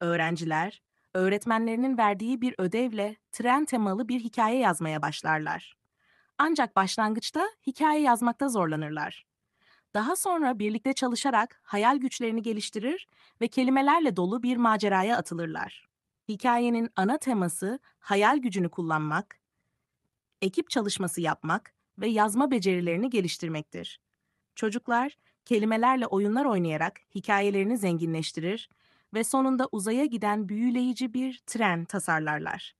Öğrenciler, öğretmenlerinin verdiği bir ödevle tren temalı bir hikaye yazmaya başlarlar. Ancak başlangıçta hikaye yazmakta zorlanırlar. Daha sonra birlikte çalışarak hayal güçlerini geliştirir ve kelimelerle dolu bir maceraya atılırlar. Hikayenin ana teması hayal gücünü kullanmak, ekip çalışması yapmak ve yazma becerilerini geliştirmektir. Çocuklar kelimelerle oyunlar oynayarak hikayelerini zenginleştirir ve sonunda uzaya giden büyüleyici bir tren tasarlarlar.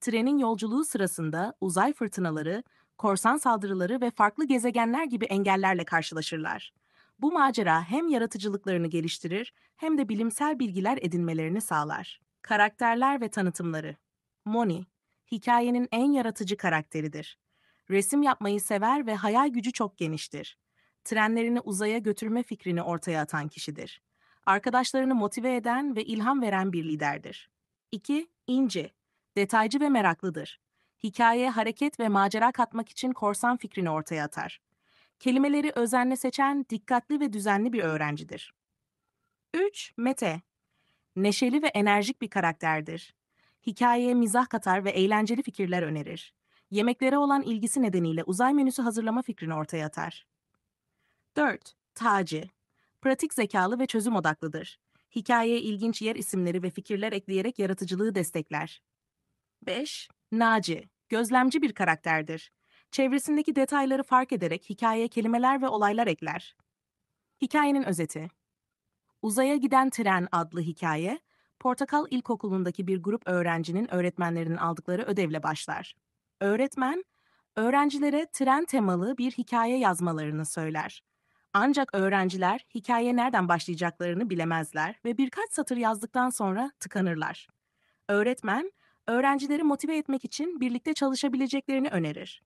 Trenin yolculuğu sırasında uzay fırtınaları, korsan saldırıları ve farklı gezegenler gibi engellerle karşılaşırlar. Bu macera hem yaratıcılıklarını geliştirir hem de bilimsel bilgiler edinmelerini sağlar. Karakterler ve tanıtımları Moni, hikayenin en yaratıcı karakteridir. Resim yapmayı sever ve hayal gücü çok geniştir. Trenlerini uzaya götürme fikrini ortaya atan kişidir. Arkadaşlarını motive eden ve ilham veren bir liderdir. 2. İnci, detaycı ve meraklıdır. Hikayeye hareket ve macera katmak için korsan fikrini ortaya atar. Kelimeleri özenle seçen, dikkatli ve düzenli bir öğrencidir. 3. Mete, neşeli ve enerjik bir karakterdir. Hikayeye mizah katar ve eğlenceli fikirler önerir. Yemeklere olan ilgisi nedeniyle uzay menüsü hazırlama fikrini ortaya atar. 4. Taci Pratik zekalı ve çözüm odaklıdır. Hikayeye ilginç yer isimleri ve fikirler ekleyerek yaratıcılığı destekler. 5. Naci Gözlemci bir karakterdir. Çevresindeki detayları fark ederek hikayeye kelimeler ve olaylar ekler. Hikayenin özeti Uzaya Giden Tren adlı hikaye, Portakal İlkokulu'ndaki bir grup öğrencinin öğretmenlerinin aldıkları ödevle başlar. Öğretmen, öğrencilere tren temalı bir hikaye yazmalarını söyler. Ancak öğrenciler hikaye nereden başlayacaklarını bilemezler ve birkaç satır yazdıktan sonra tıkanırlar. Öğretmen, öğrencileri motive etmek için birlikte çalışabileceklerini önerir.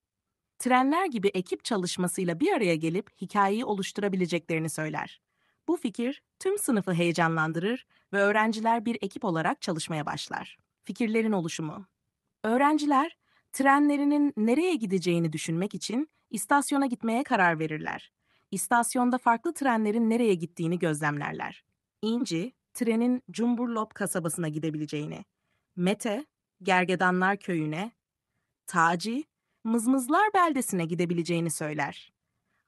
Trenler gibi ekip çalışmasıyla bir araya gelip hikayeyi oluşturabileceklerini söyler. Bu fikir tüm sınıfı heyecanlandırır ve öğrenciler bir ekip olarak çalışmaya başlar. Fikirlerin oluşumu Öğrenciler, trenlerinin nereye gideceğini düşünmek için istasyona gitmeye karar verirler. İstasyonda farklı trenlerin nereye gittiğini gözlemlerler. İnci, trenin Cumburlop kasabasına gidebileceğini, Mete, Gergedanlar köyüne, Taci, Mızmızlar beldesine gidebileceğini söyler.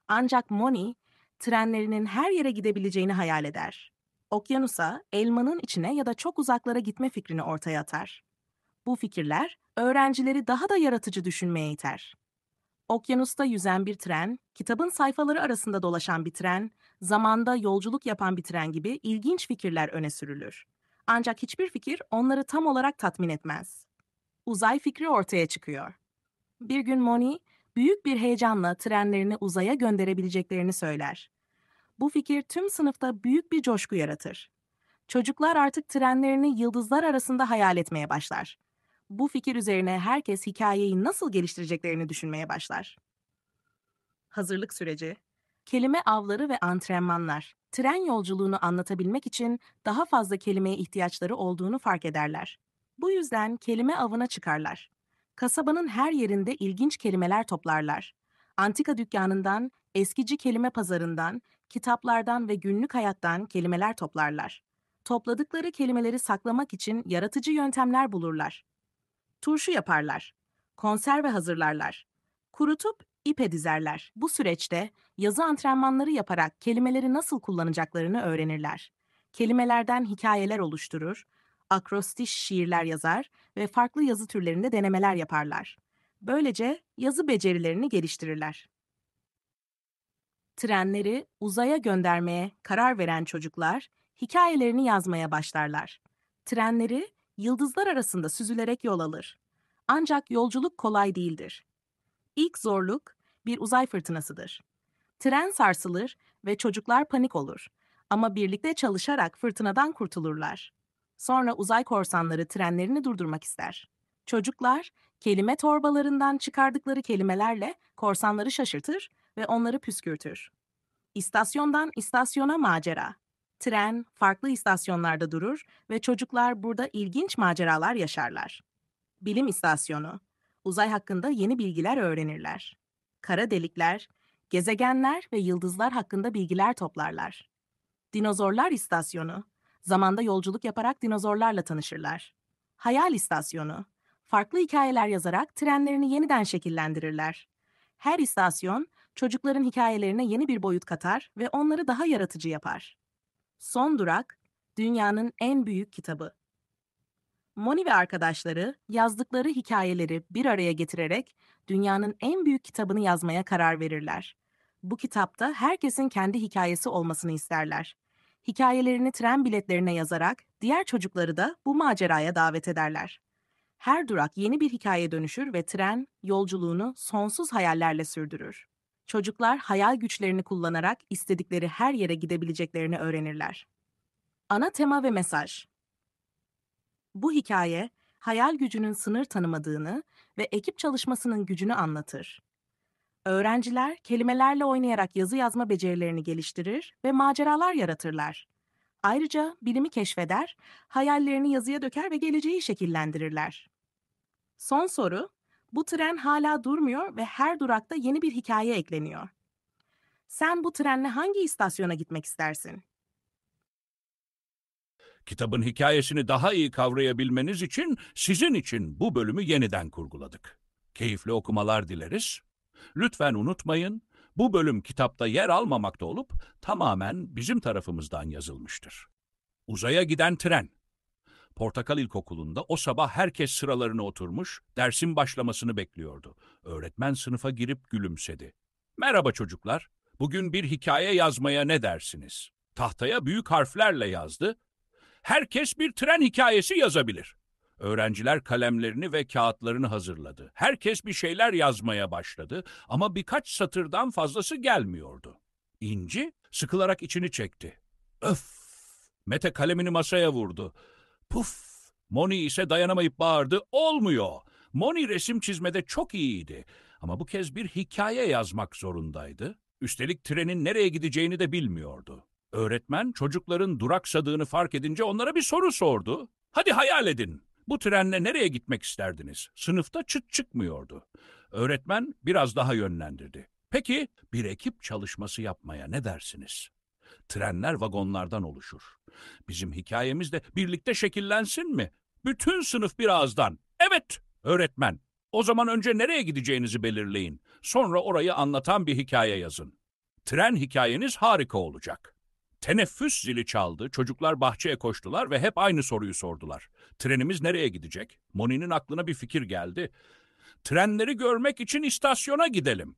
Ancak Moni, trenlerinin her yere gidebileceğini hayal eder. Okyanusa, elmanın içine ya da çok uzaklara gitme fikrini ortaya atar. Bu fikirler öğrencileri daha da yaratıcı düşünmeye iter. Okyanusta yüzen bir tren, kitabın sayfaları arasında dolaşan bir tren, zamanda yolculuk yapan bir tren gibi ilginç fikirler öne sürülür. Ancak hiçbir fikir onları tam olarak tatmin etmez. Uzay fikri ortaya çıkıyor. Bir gün Moni, büyük bir heyecanla trenlerini uzaya gönderebileceklerini söyler. Bu fikir tüm sınıfta büyük bir coşku yaratır. Çocuklar artık trenlerini yıldızlar arasında hayal etmeye başlar. Bu fikir üzerine herkes hikayeyi nasıl geliştireceklerini düşünmeye başlar. Hazırlık süreci, kelime avları ve antrenmanlar, tren yolculuğunu anlatabilmek için daha fazla kelimeye ihtiyaçları olduğunu fark ederler. Bu yüzden kelime avına çıkarlar. Kasabanın her yerinde ilginç kelimeler toplarlar. Antika dükkanından, eskici kelime pazarından, kitaplardan ve günlük hayattan kelimeler toplarlar. Topladıkları kelimeleri saklamak için yaratıcı yöntemler bulurlar. Turşu yaparlar. Konserve hazırlarlar. Kurutup ipe dizerler. Bu süreçte yazı antrenmanları yaparak kelimeleri nasıl kullanacaklarını öğrenirler. Kelimelerden hikayeler oluşturur, akrostiş şiirler yazar ve farklı yazı türlerinde denemeler yaparlar. Böylece yazı becerilerini geliştirirler. Trenleri uzaya göndermeye karar veren çocuklar hikayelerini yazmaya başlarlar. Trenleri yıldızlar arasında süzülerek yol alır. Ancak yolculuk kolay değildir. İlk zorluk bir uzay fırtınasıdır. Tren sarsılır ve çocuklar panik olur. Ama birlikte çalışarak fırtınadan kurtulurlar. Sonra uzay korsanları trenlerini durdurmak ister. Çocuklar kelime torbalarından çıkardıkları kelimelerle korsanları şaşırtır ve onları püskürtür. İstasyondan istasyona macera. Tren farklı istasyonlarda durur ve çocuklar burada ilginç maceralar yaşarlar. Bilim istasyonu. Uzay hakkında yeni bilgiler öğrenirler. Kara delikler, gezegenler ve yıldızlar hakkında bilgiler toplarlar. Dinozorlar istasyonu. Zamanda yolculuk yaparak dinozorlarla tanışırlar. Hayal istasyonu. Farklı hikayeler yazarak trenlerini yeniden şekillendirirler. Her istasyon çocukların hikayelerine yeni bir boyut katar ve onları daha yaratıcı yapar. Son durak, dünyanın en büyük kitabı. Moni ve arkadaşları yazdıkları hikayeleri bir araya getirerek dünyanın en büyük kitabını yazmaya karar verirler. Bu kitapta herkesin kendi hikayesi olmasını isterler. Hikayelerini tren biletlerine yazarak diğer çocukları da bu maceraya davet ederler. Her durak yeni bir hikaye dönüşür ve tren yolculuğunu sonsuz hayallerle sürdürür. Çocuklar hayal güçlerini kullanarak istedikleri her yere gidebileceklerini öğrenirler. Ana tema ve mesaj Bu hikaye, hayal gücünün sınır tanımadığını ve ekip çalışmasının gücünü anlatır. Öğrenciler kelimelerle oynayarak yazı yazma becerilerini geliştirir ve maceralar yaratırlar. Ayrıca bilimi keşfeder, hayallerini yazıya döker ve geleceği şekillendirirler. Son soru, bu tren hala durmuyor ve her durakta yeni bir hikaye ekleniyor. Sen bu trenle hangi istasyona gitmek istersin? Kitabın hikayesini daha iyi kavrayabilmeniz için sizin için bu bölümü yeniden kurguladık. Keyifli okumalar dileriz. Lütfen unutmayın, bu bölüm kitapta yer almamakta olup tamamen bizim tarafımızdan yazılmıştır. Uzaya giden tren. Portakal İlkokulu'nda o sabah herkes sıralarına oturmuş, dersin başlamasını bekliyordu. Öğretmen sınıfa girip gülümsedi. Merhaba çocuklar, bugün bir hikaye yazmaya ne dersiniz? Tahtaya büyük harflerle yazdı. Herkes bir tren hikayesi yazabilir. Öğrenciler kalemlerini ve kağıtlarını hazırladı. Herkes bir şeyler yazmaya başladı ama birkaç satırdan fazlası gelmiyordu. İnci sıkılarak içini çekti. Öf! Mete kalemini masaya vurdu. Puf! Moni ise dayanamayıp bağırdı. Olmuyor. Moni resim çizmede çok iyiydi. Ama bu kez bir hikaye yazmak zorundaydı. Üstelik trenin nereye gideceğini de bilmiyordu. Öğretmen çocukların duraksadığını fark edince onlara bir soru sordu. Hadi hayal edin. Bu trenle nereye gitmek isterdiniz? Sınıfta çıt çıkmıyordu. Öğretmen biraz daha yönlendirdi. Peki bir ekip çalışması yapmaya ne dersiniz? Trenler vagonlardan oluşur. Bizim hikayemiz de birlikte şekillensin mi? Bütün sınıf bir ağızdan. Evet, öğretmen. O zaman önce nereye gideceğinizi belirleyin. Sonra orayı anlatan bir hikaye yazın. Tren hikayeniz harika olacak. Teneffüs zili çaldı, çocuklar bahçeye koştular ve hep aynı soruyu sordular. Trenimiz nereye gidecek? Moni'nin aklına bir fikir geldi. Trenleri görmek için istasyona gidelim.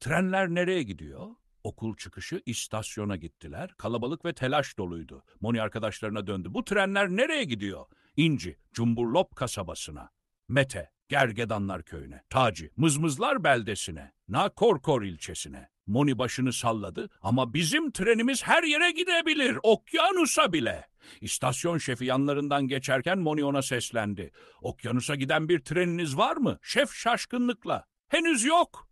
Trenler nereye gidiyor? Okul çıkışı istasyona gittiler. Kalabalık ve telaş doluydu. Moni arkadaşlarına döndü. Bu trenler nereye gidiyor? İnci, Cumburlop kasabasına. Mete, Gergedanlar köyüne. Taci, Mızmızlar beldesine. Nakorkor ilçesine. Moni başını salladı ama bizim trenimiz her yere gidebilir, okyanusa bile. İstasyon şefi yanlarından geçerken Moni ona seslendi. Okyanusa giden bir treniniz var mı? Şef şaşkınlıkla. Henüz yok.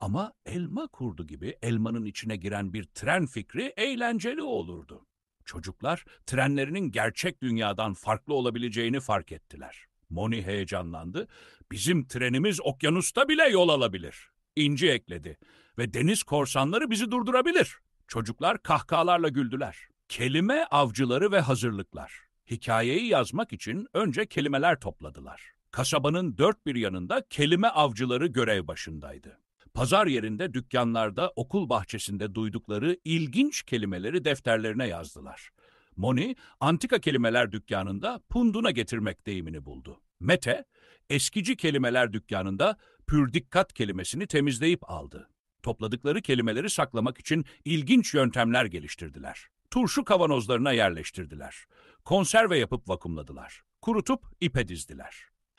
Ama elma kurdu gibi elmanın içine giren bir tren fikri eğlenceli olurdu. Çocuklar trenlerinin gerçek dünyadan farklı olabileceğini fark ettiler. Moni heyecanlandı. Bizim trenimiz okyanusta bile yol alabilir. İnci ekledi ve deniz korsanları bizi durdurabilir. Çocuklar kahkahalarla güldüler. Kelime avcıları ve hazırlıklar. Hikayeyi yazmak için önce kelimeler topladılar. Kasabanın dört bir yanında kelime avcıları görev başındaydı. Pazar yerinde, dükkanlarda, okul bahçesinde duydukları ilginç kelimeleri defterlerine yazdılar. Moni, antika kelimeler dükkanında punduna getirmek deyimini buldu. Mete, eskici kelimeler dükkanında pür dikkat kelimesini temizleyip aldı. Topladıkları kelimeleri saklamak için ilginç yöntemler geliştirdiler. Turşu kavanozlarına yerleştirdiler. Konserve yapıp vakumladılar. Kurutup ipe dizdiler.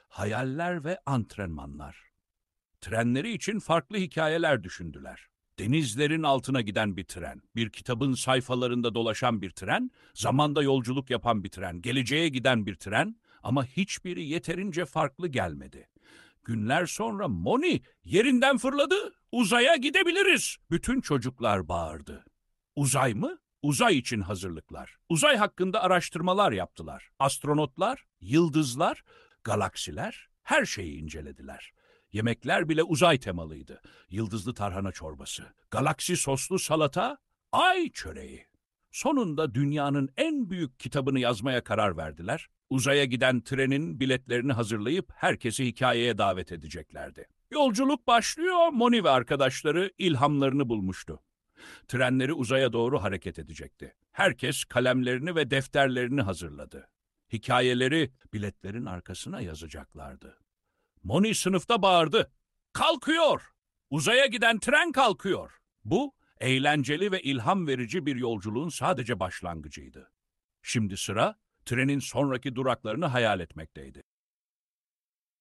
Hayaller ve antrenmanlar. Trenleri için farklı hikayeler düşündüler. Denizlerin altına giden bir tren, bir kitabın sayfalarında dolaşan bir tren, zamanda yolculuk yapan bir tren, geleceğe giden bir tren ama hiçbiri yeterince farklı gelmedi. Günler sonra Moni yerinden fırladı. Uzaya gidebiliriz. Bütün çocuklar bağırdı. Uzay mı? Uzay için hazırlıklar. Uzay hakkında araştırmalar yaptılar. Astronotlar, yıldızlar, galaksiler her şeyi incelediler. Yemekler bile uzay temalıydı. Yıldızlı tarhana çorbası, galaksi soslu salata, ay çöreği. Sonunda dünyanın en büyük kitabını yazmaya karar verdiler. Uzaya giden trenin biletlerini hazırlayıp herkesi hikayeye davet edeceklerdi. Yolculuk başlıyor. Moni ve arkadaşları ilhamlarını bulmuştu. Trenleri uzaya doğru hareket edecekti. Herkes kalemlerini ve defterlerini hazırladı. Hikayeleri biletlerin arkasına yazacaklardı. Moni sınıfta bağırdı. Kalkıyor! Uzaya giden tren kalkıyor. Bu eğlenceli ve ilham verici bir yolculuğun sadece başlangıcıydı. Şimdi sıra trenin sonraki duraklarını hayal etmekteydi.